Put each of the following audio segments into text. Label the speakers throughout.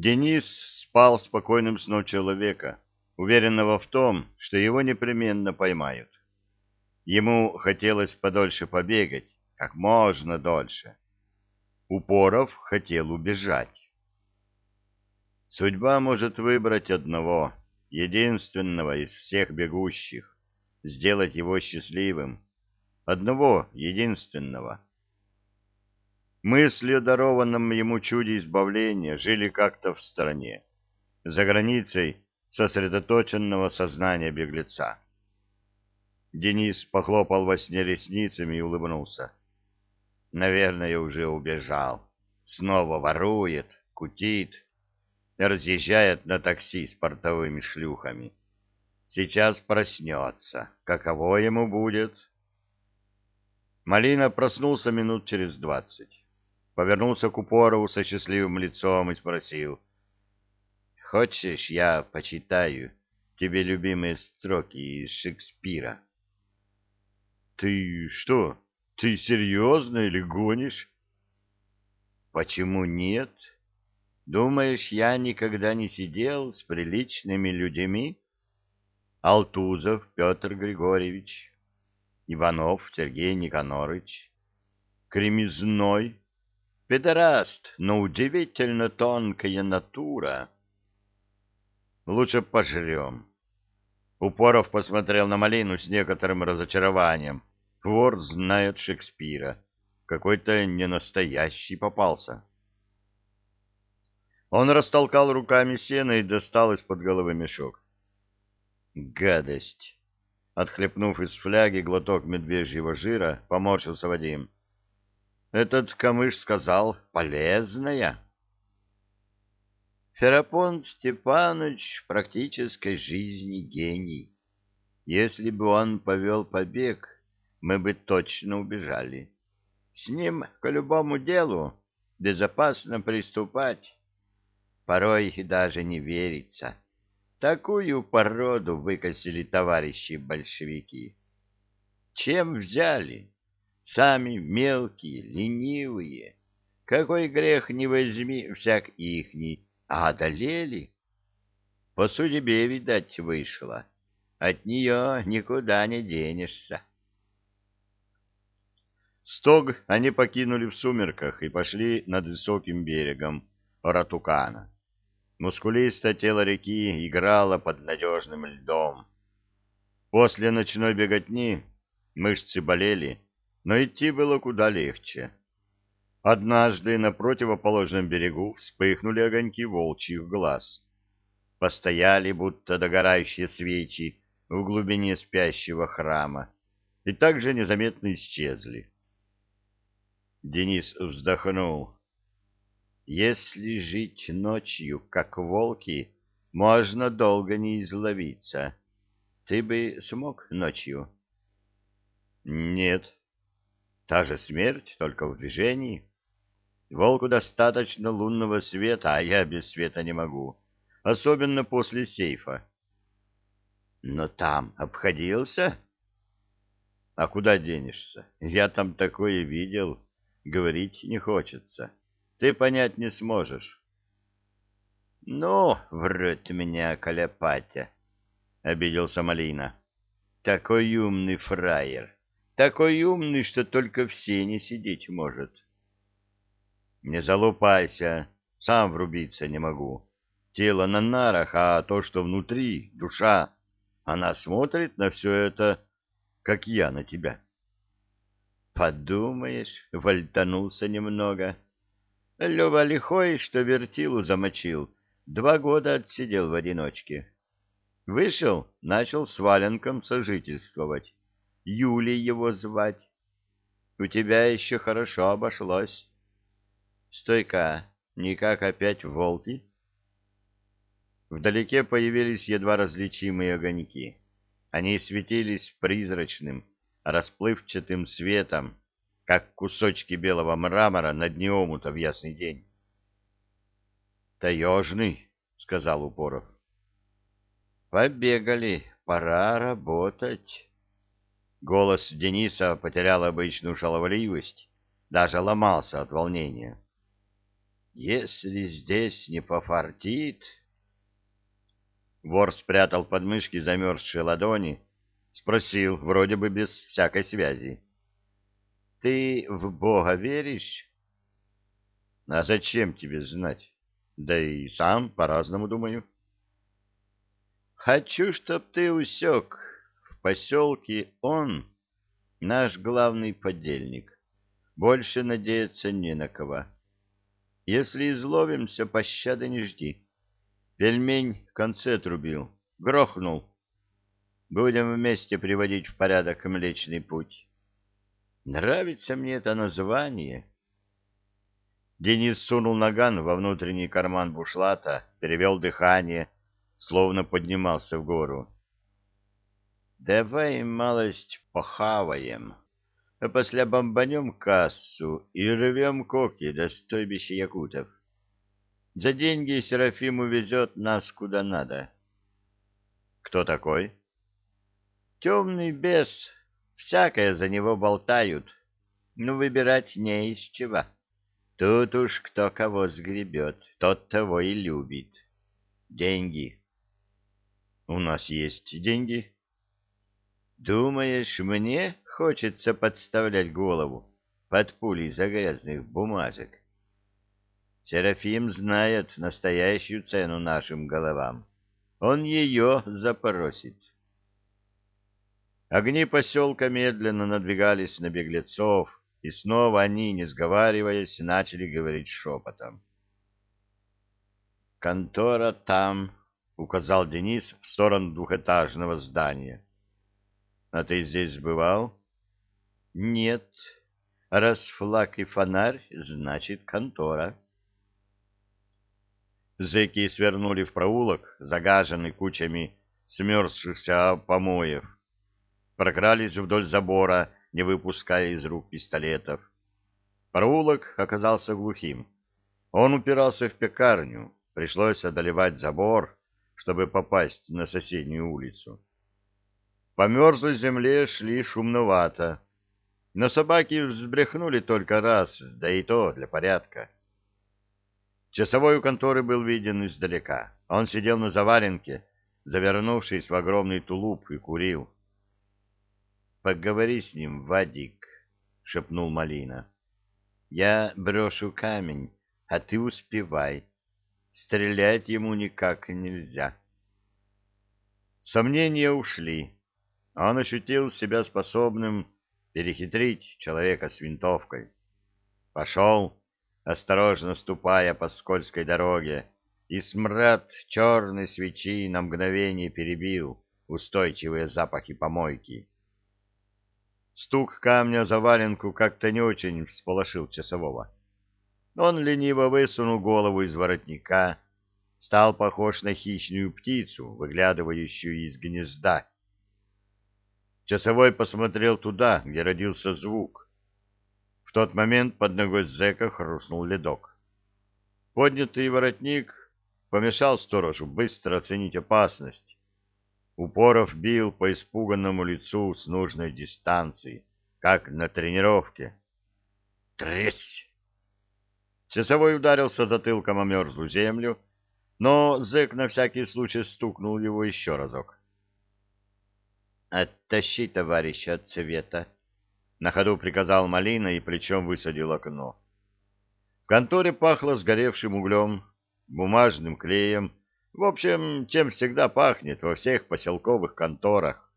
Speaker 1: Денис спал спокойным сном человека, уверенного в том, что его непременно поймают. Ему хотелось подольше побегать, как можно дольше. Упоров хотел убежать. Судьба может выбрать одного, единственного из всех бегущих, сделать его счастливым, одного единственного. Мысли о дарованном ему чуде избавления жили как-то в стороне, за границей сосредоточенного сознания беглеца. Денис похлопал во сне ресницами и улыбнулся. Наверное, уже убежал. Снова ворует, кутит, разъезжает на такси с портовыми шлюхами. Сейчас проснется. Каково ему будет? Малина проснулся минут через двадцать. Повернулся к Упорову со счастливым лицом и спросил. — Хочешь, я почитаю тебе любимые строки из Шекспира? — Ты что, ты серьезно или гонишь? — Почему нет? Думаешь, я никогда не сидел с приличными людьми? Алтузов Петр Григорьевич, Иванов Сергей Никонорович, Кремезной, педераст, но удивительно тонкая натура. Лучше пожрем. Упоров посмотрел на малину с некоторым разочарованием. Вор знает Шекспира. Какой-то ненастоящий попался. Он растолкал руками сено и достал из-под головы мешок. Гадость! Отхлепнув из фляги глоток медвежьего жира, поморщился Вадим. Этот камыш сказал «полезная». Ферапонт Степанович в практической жизни гений. Если бы он повел побег, мы бы точно убежали. С ним к любому делу безопасно приступать. Порой даже не верится. Такую породу выкосили товарищи большевики. Чем взяли? Сами мелкие, ленивые. Какой грех не возьми, всяк ихний, а одолели. По судьбе, видать, вышло. От нее никуда не денешься. Стог они покинули в сумерках и пошли над высоким берегом Ратукана. Мускулистое тело реки играло под надежным льдом. После ночной беготни мышцы болели, но идти было куда легче. Однажды на противоположном берегу вспыхнули огоньки волчьих глаз. Постояли, будто догорающие свечи, в глубине спящего храма, и также незаметно исчезли. Денис вздохнул. Если жить ночью, как волки, можно долго не изловиться. Ты бы смог ночью? Нет. Та же смерть, только в движении. Волку достаточно лунного света, а я без света не могу. Особенно после сейфа. Но там обходился? А куда денешься? Я там такое видел. Говорить не хочется. — ты понять не сможешь. — Ну, врет меня Каляпатя, — обиделся Малина. — Такой умный фраер, такой умный, что только все не сидеть может. — Не залупайся, сам врубиться не могу. Тело на нарах, а то, что внутри, душа, она смотрит на все это, как я на тебя. — Подумаешь, вальтанулся немного. — Лева лихой, что вертилу замочил, два года отсидел в одиночке. Вышел, начал с валенком сожительствовать. Юлей его звать. У тебя еще хорошо обошлось. Стойка, никак опять волки? Вдалеке появились едва различимые огоньки. Они светились призрачным, расплывчатым светом, как кусочки белого мрамора на дне омута в ясный день. «Таежный», — сказал Упоров. «Побегали, пора работать». Голос Дениса потерял обычную шаловливость, даже ломался от волнения. Если здесь не пофартит... Вор спрятал под мышки замерзшие ладони, спросил, вроде бы без всякой связи. — Ты в Бога веришь? — А зачем тебе знать? Да и сам по-разному думаю. — Хочу, чтоб ты усек. В поселке он наш главный подельник. Больше надеяться не на кого. Если изловимся, пощады не жди. Пельмень в конце отрубил, грохнул. Будем вместе приводить в порядок Млечный Путь. Нравится мне это название. Денис сунул наган во внутренний карман бушлата, перевел дыхание, словно поднимался в гору. Давай малость похаваем, а после бомбанем кассу и рвем коки до стойбища якутов. За деньги Серафим увезет нас куда надо. Кто такой? Темный бес. Всякое за него болтают. Но выбирать не из чего. Тут уж кто кого сгребет, тот того и любит. Деньги. У нас есть деньги. Думаешь, мне хочется подставлять голову под пулей загрязных бумажек? Серафим знает настоящую цену нашим головам. Он ее запросит. Огни поселка медленно надвигались на беглецов, и снова они, не сговариваясь, начали говорить шепотом. «Контора там», — указал Денис в сторону двухэтажного здания. «А ты здесь бывал?» «Нет. Раз флаг и фонарь, значит, контора». Зэки свернули в проулок, загаженный кучами смерзшихся помоев. Прокрались вдоль забора, не выпуская из рук пистолетов. Проулок оказался глухим. Он упирался в пекарню, пришлось одолевать забор, чтобы попасть на соседнюю улицу. По мерзлой земле шли шумновато, но собаки взбрехнули только раз, да и то для порядка. Часовой у конторы был виден издалека. Он сидел на заваленке, завернувшись в огромный тулуп, и курил. — Поговори с ним, Вадик, — шепнул Малина. — Я брошу камень, а ты успевай. Стрелять ему никак нельзя. Сомнения ушли. Он ощутил себя способным перехитрить человека с винтовкой. Пошел осторожно ступая по скользкой дороге, и смрад черной свечи на мгновение перебил устойчивые запахи помойки. Стук камня за валенку как-то не очень всполошил часового. Он лениво высунул голову из воротника, стал похож на хищную птицу, выглядывающую из гнезда. Часовой посмотрел туда, где родился звук, в тот момент под ногой зэка хрустнул ледок. Поднятый воротник помешал сторожу быстро оценить опасность. Упоров бил по испуганному лицу с нужной дистанции, как на тренировке. «Тресь!» Часовой ударился затылком о мерзлую землю, но зэк на всякий случай стукнул его еще разок. «Оттащи товарища от цвета!» На ходу приказал Малина и плечом высадил окно. В конторе пахло сгоревшим углем, бумажным клеем, в общем, чем всегда пахнет во всех поселковых конторах.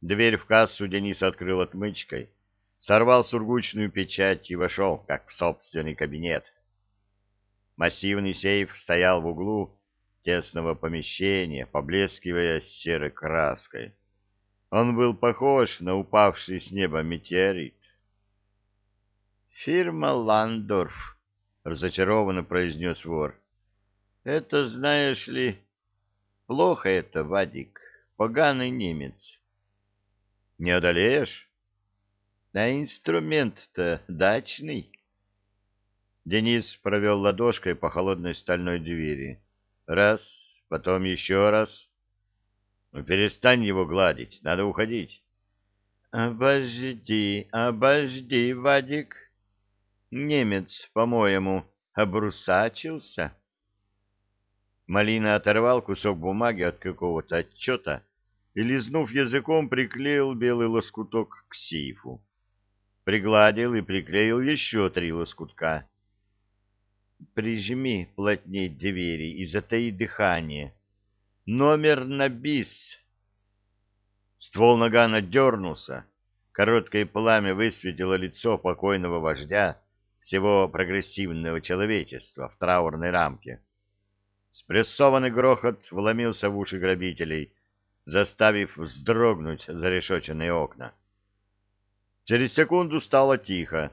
Speaker 1: Дверь в кассу Денис открыл отмычкой, сорвал сургучную печать и вошел, как в собственный кабинет. Массивный сейф стоял в углу тесного помещения, поблескивая серой краской. Он был похож на упавший с неба метеорит. «Фирма Ландорф», — разочарованно произнес вор. «Это, знаешь ли, плохо это, Вадик, поганый немец». «Не одолеешь?» «А инструмент-то дачный». Денис провел ладошкой по холодной стальной двери. Раз, потом еще раз. Ну, перестань его гладить, надо уходить. Обожди, обожди, Вадик. Немец, по-моему.
Speaker 2: обрусачился.
Speaker 1: Малина оторвал кусок бумаги от какого-то отчета и, лизнув языком, приклеил белый лоскуток к сейфу. Пригладил и приклеил еще три лоскутка.
Speaker 2: «Прижми плотнее двери и затаи дыхание. Номер на бис».
Speaker 1: Ствол нагана дернулся. Короткое пламя высветило лицо покойного вождя всего прогрессивного человечества в траурной рамке. Спрессованный грохот вломился в уши грабителей, заставив вздрогнуть зарешоченные окна. Через секунду стало тихо,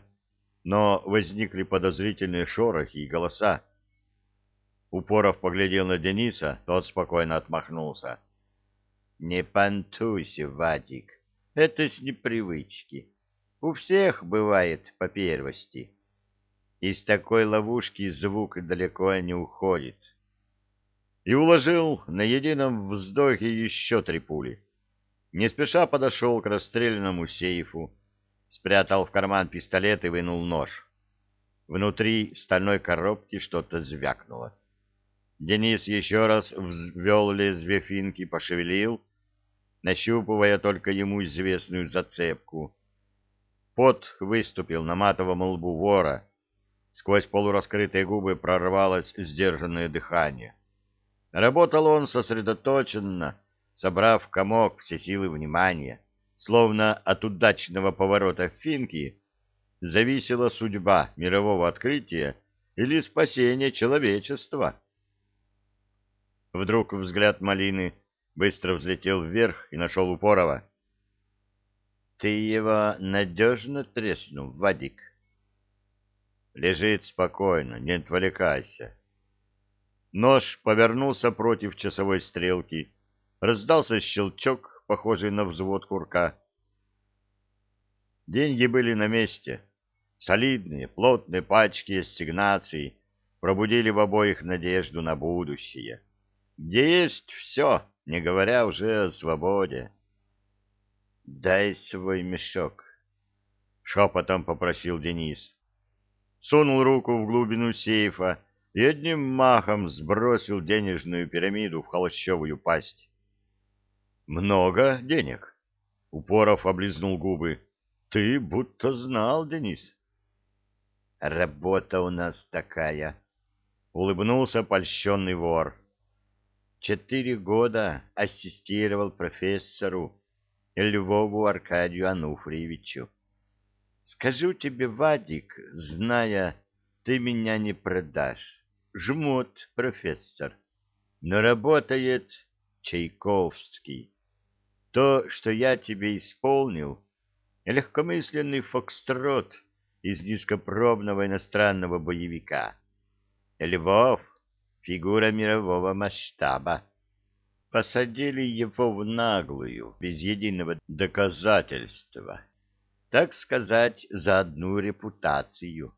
Speaker 1: но возникли подозрительные шорохи и голоса. Упоров поглядел на Дениса, тот спокойно отмахнулся.
Speaker 2: — Не понтуйся, Вадик, это с непривычки. У всех бывает по первости. Из такой ловушки звук далеко не уходит
Speaker 1: и уложил на едином вздохе еще три пули. Не спеша подошел к расстрелянному сейфу, спрятал в карман пистолет и вынул нож. Внутри стальной коробки что-то звякнуло. Денис еще раз ввел лезвие финки, пошевелил, нащупывая только ему известную зацепку. Пот выступил на матовом лбу вора. Сквозь полураскрытые губы прорвалось сдержанное дыхание. Работал он сосредоточенно, собрав комок все силы внимания, словно от удачного поворота финки зависела судьба мирового открытия или спасения человечества. Вдруг взгляд малины быстро взлетел вверх и нашел Упорова.
Speaker 2: — Ты его надежно треснул, Вадик?
Speaker 1: — Лежит спокойно, не отвлекайся. Нож повернулся против часовой стрелки. Раздался щелчок, похожий на взвод курка. Деньги были на месте. Солидные, плотные пачки ассигнаций пробудили в обоих надежду на будущее. Где есть все, не говоря уже о свободе.
Speaker 2: — Дай свой мешок, —
Speaker 1: шепотом попросил Денис. Сунул руку в глубину сейфа, и одним махом сбросил денежную пирамиду в холщовую пасть. «Много денег?» — Упоров облизнул губы. «Ты будто знал, Денис».
Speaker 2: «Работа у нас такая», —
Speaker 1: улыбнулся польщенный вор.
Speaker 2: «Четыре года ассистировал профессору Львову Аркадию Ануфриевичу. Скажу тебе, Вадик, зная, ты меня не продашь жмут, профессор. Но работает Чайковский. То, что я тебе исполнил, легкомысленный фокстрот из низкопробного иностранного боевика. Львов — фигура мирового масштаба. Посадили его в наглую, без единого доказательства. Так сказать, за одну репутацию.